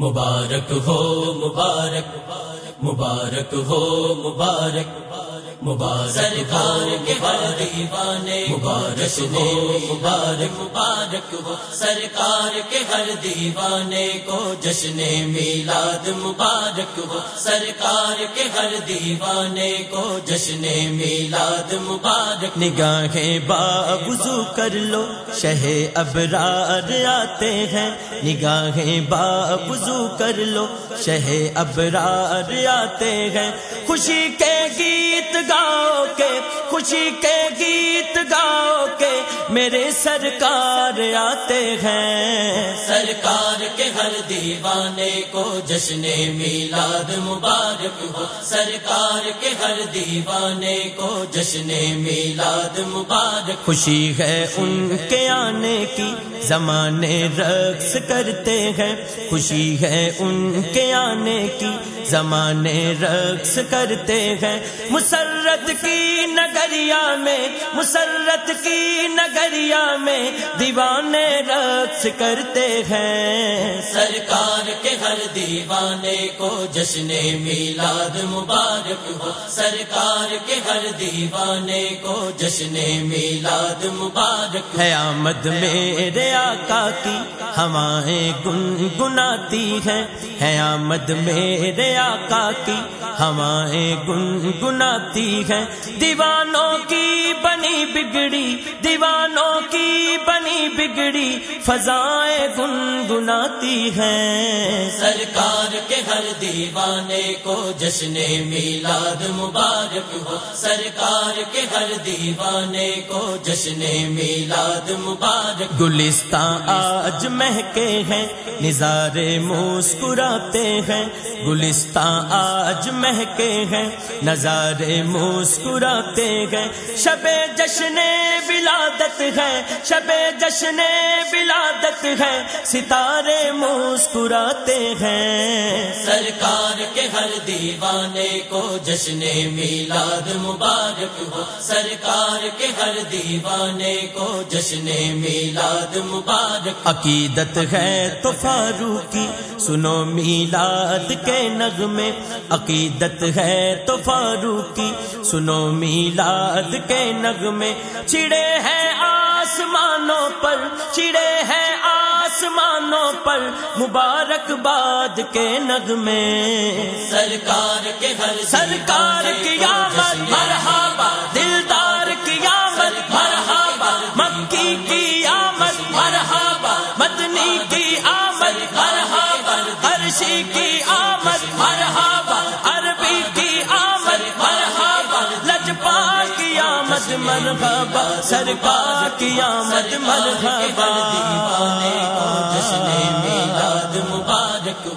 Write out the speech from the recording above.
مبارک ہو مبارک مبارک ہو مبارک مبارک سرکار کے ہر دیوانے مبارک ہو مبارک مبارک ہو سرکار کے ہر دیوانے کو جشن میلاد مبارک ہو سرکار کے ہر دیوانے کو جشن میلاد مبارک نگاہیں بابزو کر لو، شہ ابرار آتے ہیں۔ نگاہیں بابزو کر لو، شہ ابرار آتے ہیں۔ خوشی کے گیت گاؤ کے خوشی کے گیت گاؤ کے میرے سرکار آتے ہیں۔ سرکار کے ہر دیوانے کو جشن میلاد مبارک ہو۔ سرکار کے ہر دیوانے کو جشن میلاد مبارک خوشی ہے ان کے آنے کی زمانے رقص کرتے ہیں۔ خوشی ہے ان کے آنے کی زمانے رقص کرتے ہیں۔ مسرت کی نگریا میں مسرت کی نگریا میں دیوانے رقص کرتے ہیں۔ سرکار ہر دیوانے کو جشن میلاد مبارک ہو، سرکار کے ہر دیوانے کو جشن میلاد مبارک ہے آمد میرے آقا کی ہوائیں گنگناتی ہیں۔ ہے آمد میرے آقا کی ہوائیں گنگناتی ہیں۔ دیوانوں کی بنی بگڑی، دیوانوں کی بنی بگڑی فضائیں گنگناتی ہیں سرکار کے ہر دیوانے کو جشن میلاد مبارک ہو۔ سرکار کے ہر دیوانے کو جشن میلاد مبارک گلستان آج مہکے ہیں نظارے مسکراتے ہیں۔ گلستان آج مہکے ہیں نظارے مسکراتے ہیں۔ شب جشن ولادت ہے شب جشن ولادت ہے۔ ستارے مسکراتے ہیں۔ سرکار کے ہر دیوانے کو جشن میلاد مبارک ہو۔ سرکار کے ہر دیوانے کو جشن میلاد مبارک عقیدت ہے تو فاروقی سنو میلاد کے نغمے۔ عقیدت ہے تو فاروقی سنو میلاد کے نغمے۔ چڑے ہیں آسمانوں پر چڑے ہیں آسمانوں پر۔ مبارک باد کے نغمے۔ سرکار کے ہر سرکار کی عرشی کی آمد، مرحبا، عربی کی آمد، مرحبا، لجپال کی آمد، مرحبا، سرکار کی آمد، مرحبا۔ دیوانے کو جشن میلاد مبارک۔